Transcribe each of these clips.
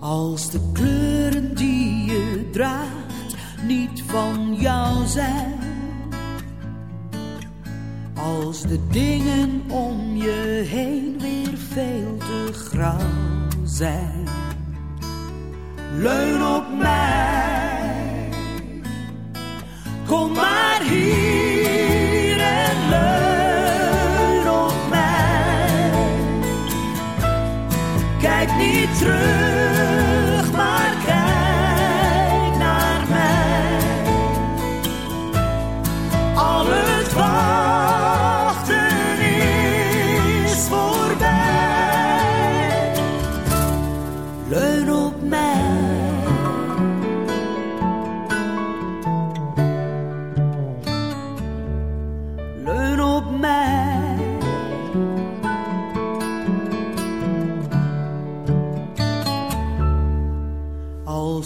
Als de kleuren die je draagt niet van jou zijn. Als de dingen om je heen weer veel te grauw zijn. Leun op mij. Kom maar hier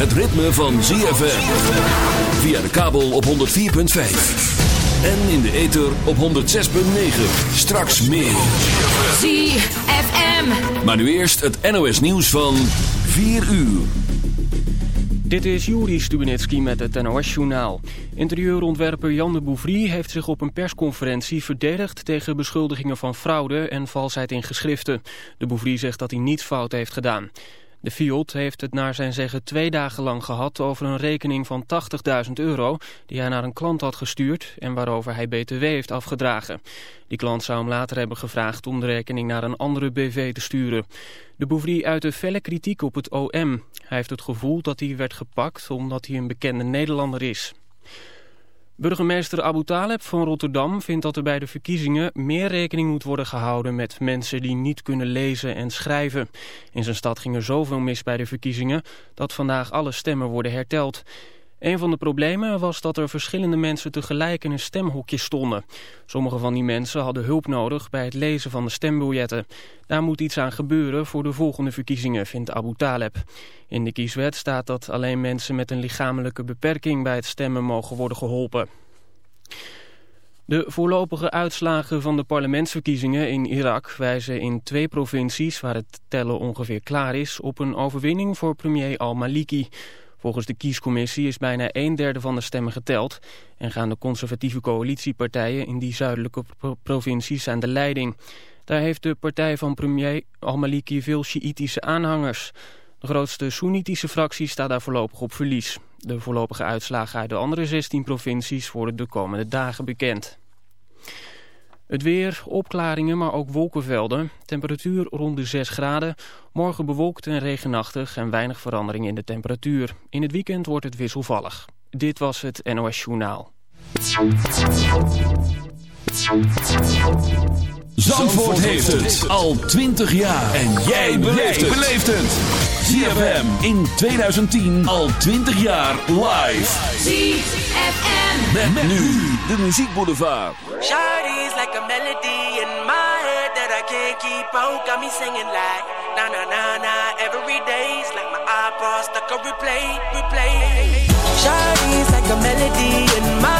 het ritme van ZFM. Via de kabel op 104.5. En in de ether op 106.9. Straks meer. ZFM. Maar nu eerst het NOS nieuws van 4 uur. Dit is Juri Stubenitski met het NOS-journaal. Interieurontwerper Jan de Bouvry heeft zich op een persconferentie verdedigd tegen beschuldigingen van fraude en valsheid in geschriften. De Bouvry zegt dat hij niets fout heeft gedaan. De Fiat heeft het naar zijn zeggen twee dagen lang gehad over een rekening van 80.000 euro die hij naar een klant had gestuurd en waarover hij BTW heeft afgedragen. Die klant zou hem later hebben gevraagd om de rekening naar een andere BV te sturen. De Bouvry uitte felle kritiek op het OM. Hij heeft het gevoel dat hij werd gepakt omdat hij een bekende Nederlander is. Burgemeester Abu Taleb van Rotterdam vindt dat er bij de verkiezingen meer rekening moet worden gehouden met mensen die niet kunnen lezen en schrijven. In zijn stad ging er zoveel mis bij de verkiezingen dat vandaag alle stemmen worden herteld. Een van de problemen was dat er verschillende mensen tegelijk in een stemhokje stonden. Sommige van die mensen hadden hulp nodig bij het lezen van de stembiljetten. Daar moet iets aan gebeuren voor de volgende verkiezingen, vindt Abu Taleb. In de kieswet staat dat alleen mensen met een lichamelijke beperking bij het stemmen mogen worden geholpen. De voorlopige uitslagen van de parlementsverkiezingen in Irak wijzen in twee provincies waar het tellen ongeveer klaar is op een overwinning voor premier al-Maliki. Volgens de kiescommissie is bijna een derde van de stemmen geteld en gaan de conservatieve coalitiepartijen in die zuidelijke pro- provincies aan de leiding. Daar heeft de partij van premier al-Maliki veel Sjiïtische aanhangers. De grootste Soenitische fractie staat daar voorlopig op verlies. De voorlopige uitslagen uit de andere 16 provincies worden de komende dagen bekend. Het weer, opklaringen, maar ook wolkenvelden. Temperatuur rond de 6 graden. Morgen bewolkt en regenachtig en weinig verandering in de temperatuur. In het weekend wordt het wisselvallig. Dit was het NOS Journaal. Zandvoort heeft het al 20 jaar. En jij beleeft het. ZFM in 2010 al 20 jaar live. ZFM. Met, nu de muziekboulevard. Shawty's like a melody in my head that I can't keep out. Got me singing like na na na na every day's like my iPod stuck on replay, replay. Shawty's like a melody in my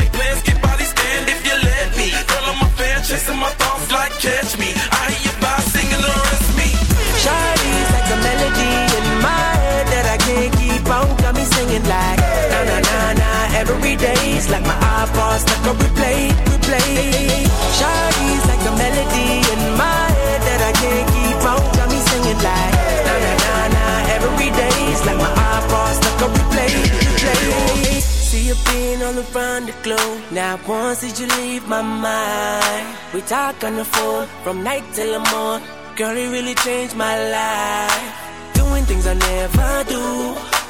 stand if you let me. Girl, I'm a fan, chasing my thoughts like catch me. I hear you by singing me. Shawty's like a melody in my head that I can't keep on. Got me singing like na na na na every day's like my iPod stuck on replay, replay. Shawty's like a melody in my head that I can't being all around the globe. Now once did you leave my mind? We talk on the phone from night till the morning. Girl, it really changed my life. Doing things I never do.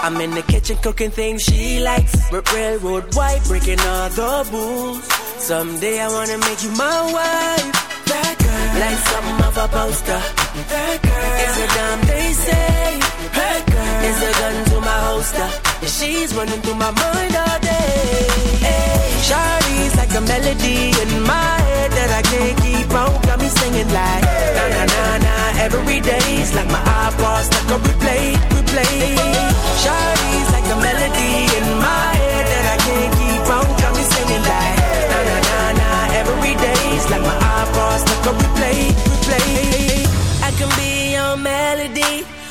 I'm in the kitchen cooking things she likes. Railroad white, breaking all the rules. Someday I wanna make you my wife. That girl, like something of a poster. That girl, is a damn they say. That is a gun to my holster. She's running through my mind all day. Hey, Shawty's like a melody in my head that I can't keep on. Got me singing like na na na na every day's like my iPod stuck on replay, replay. Shawty's like a melody in my head that I can't keep on. Got me singing like na na na na every day's like my iPod stuck on replay, replay. I can be your melody.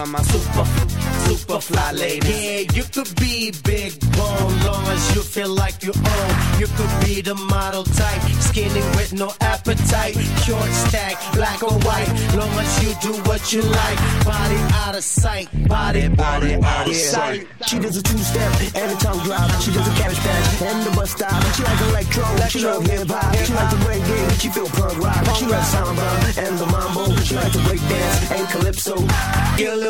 i'm a super, super fly lady. Yeah, you could be big bone, long as you feel like you own. You could be the model type, skinny with no appetite. Short stack, black or white, long as you do what you like. Body out of sight, body, body, body out of sight. She does a two-step and a tongue drop. She does a cabbage patch and the bus stop. She like electro, electro she love hip-hop. Hip she like break reggae, she feel punk rock. Punk she love samba and the mambo. She like to break dance and calypso. Get a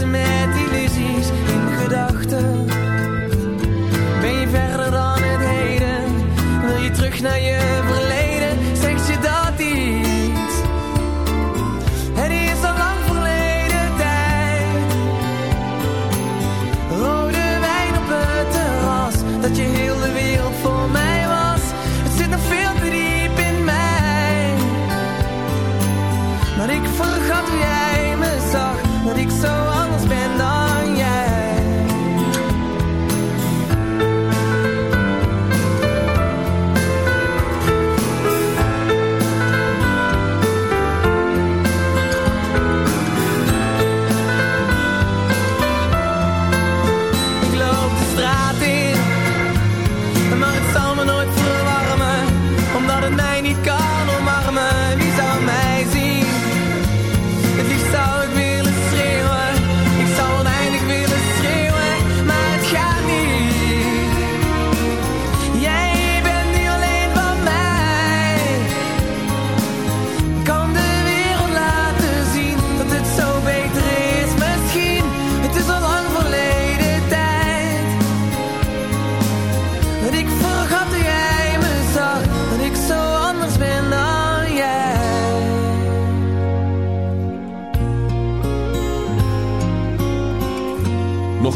intimate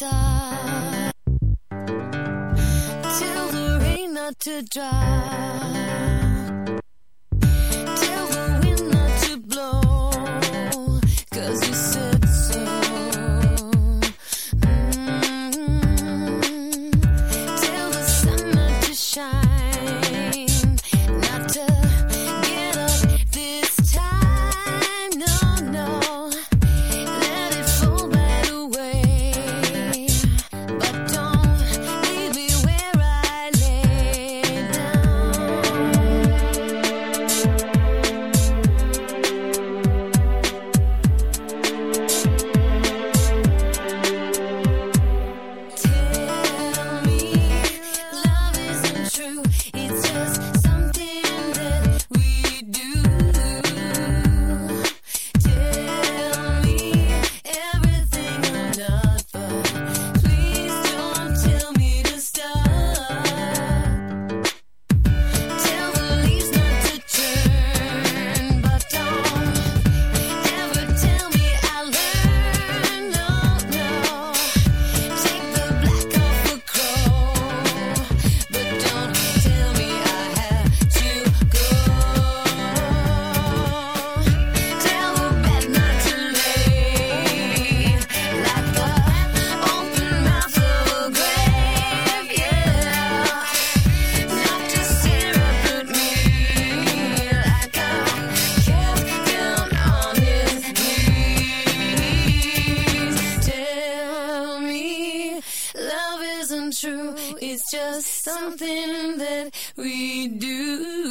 stop till the rain not to drop. something that we do.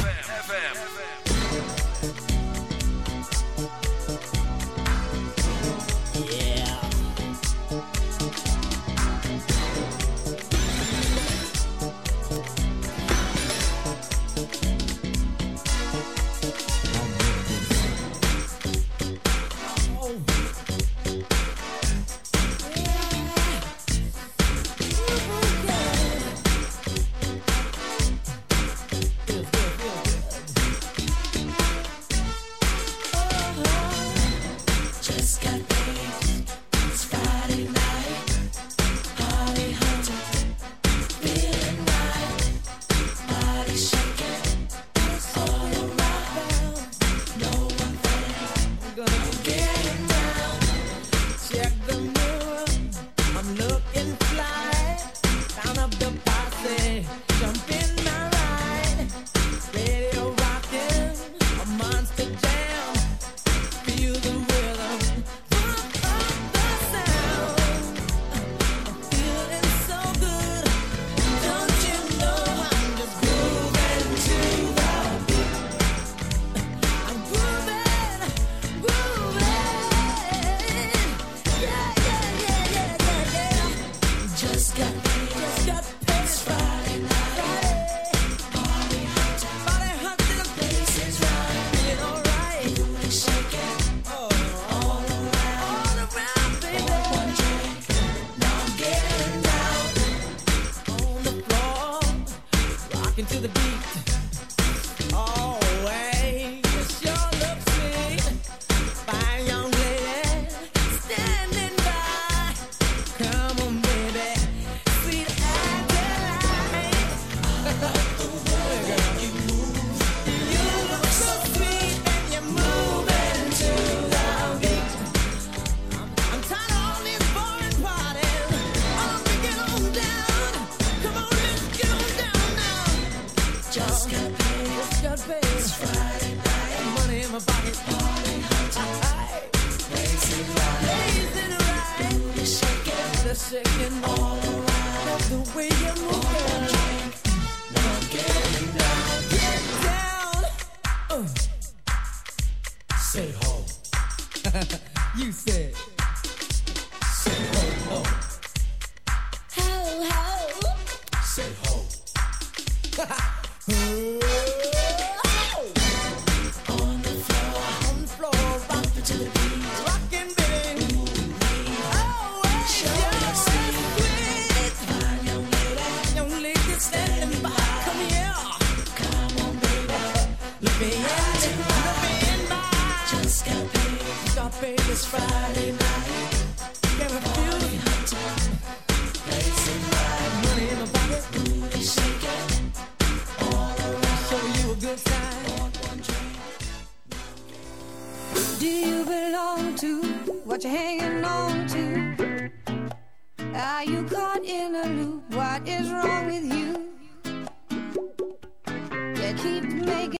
the beat.